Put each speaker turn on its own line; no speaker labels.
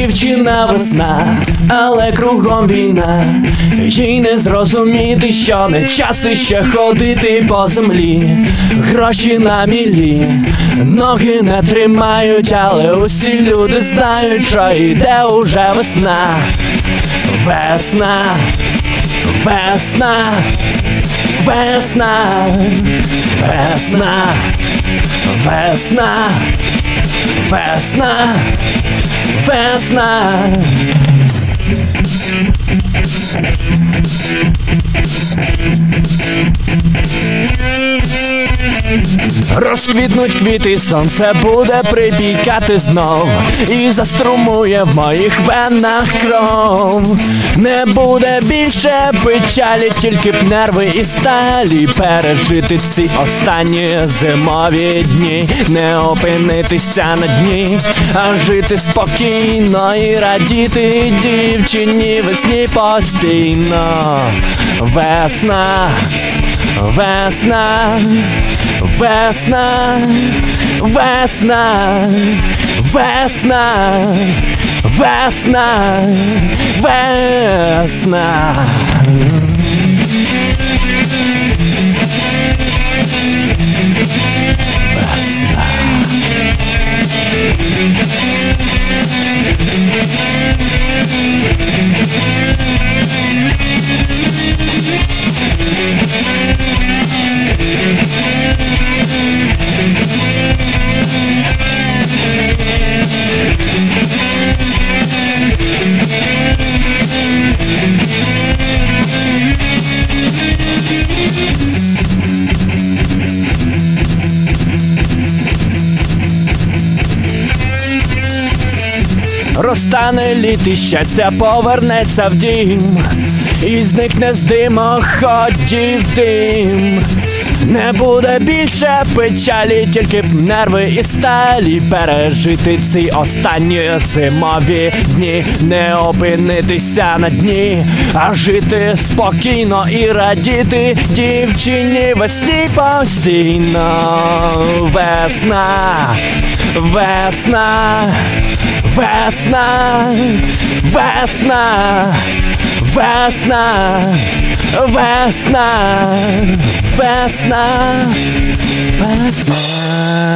Дівчина весна, але кругом війна, їй не зрозуміти, що не час іще ходити по землі, гроші на мілі, ноги не тримають, але усі люди знають, що йде уже весна, весна, весна, весна, весна, весна. Весна, весна. Розквітнуть квіти, сонце буде припікати знов. І заструмує в моїх венах кров. Не буде більше печалі, тільки б нерви і сталі Пережити ці останні зимові дні, не опинитися на дні, а жити спокійно і радіти дівчині весні постійно. Весна, весна, весна, весна, весна, весна, весна. Весна. Розтане літ і щастя повернеться в дім, і зникне з димоходів дим. Не буде більше печалі, тільки б нерви і сталі пережити ці останні зимові дні, не опинитися на дні, а жити спокійно і радіти дівчині весні постійно. Весна, весна. Весна, весна, весна, весна, весна, весна.